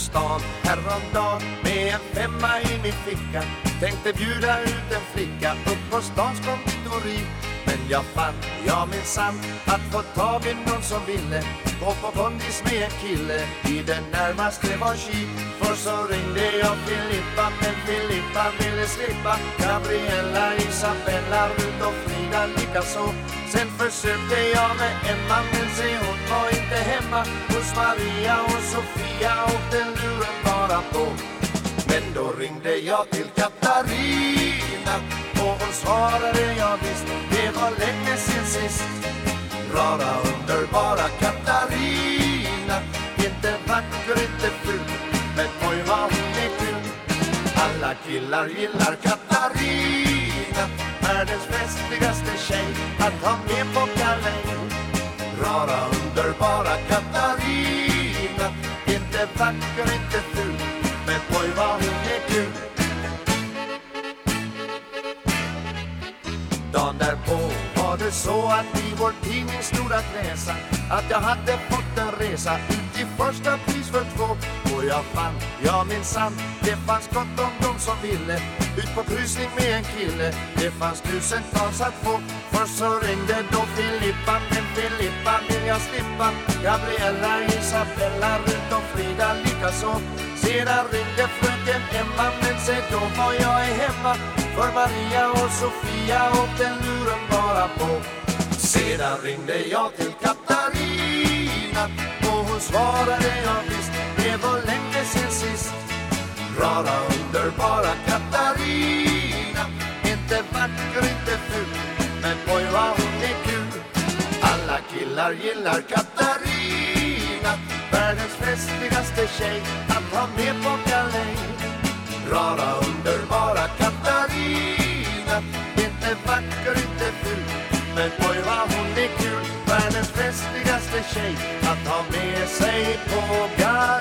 stan häromdagen med en femma i min ficka. Tänkte bjuda ut en flicka upp på stans konditori. Men jag fann, ja, minsann, att få tag i någon som ville Gå på kondis med en kille i det närmaste var kik För så ringde jag Filippa, men Filippa ville slippa. Gabriella, Isabella, Rut och Frida likaså. Sen försökte jag med Emma, men se hon var inte hemma. Hos Maria och Sofia och den luren bara på. Men då ringde jag till Katarina och hon svarade ja visst, var länge sen sist. Rara underbara Katarina. Inte vacker, inte ful Men oj vad hon är kul. Alla killar gillar Katarina. Världens festligaste tjej Att ha med på galej Rara underbara Katarina. Inte vacker, inte ful Men oj vad hon är kul. Dagen det så att i vår tidning stod att läsa att jag hade fått en resa ut i första pris för två och jag fann, ja minsann, det fanns gott om dem som ville ut på kryssning med en kille. Det fanns tusentals att få. Först så ringde då Filippa, men Filippa vill jag slippa. Gabriella, Isabella, Rut och Frida likaså. Sedan ringde fröken Emma, men se då var jag är hemma. För Maria och Sofia och den lur på. Sedan ringde jag till Katarina och hon svarade ja visst, det var länge sen sist. Rara underbara Katarina, inte vacker, inte ful, men oj vad hon är kul. Alla killar gillar Katarina, världens festligaste tjej att ha med på galej. Rara underbara Världens festligaste tjej att ha med sig på galej